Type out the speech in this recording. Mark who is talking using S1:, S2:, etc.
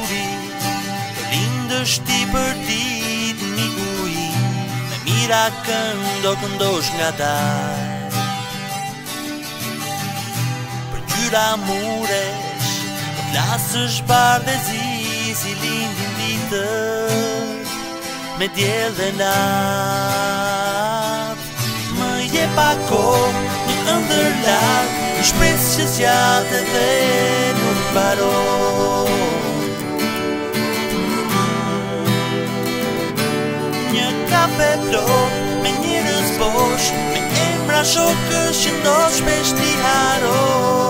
S1: muri Lindë shti për dit një guj Me mira këndo këndosh nga dal Për gjyra muresh Për plasësh bardhe zi Si lindin ditë Me djelë dhe natë Më je pako Një ëndër lakë Shpesë që s'ja dhe Nuk kafe plot Me njërës bosh Me emra shokës që ndosh
S2: me shti haron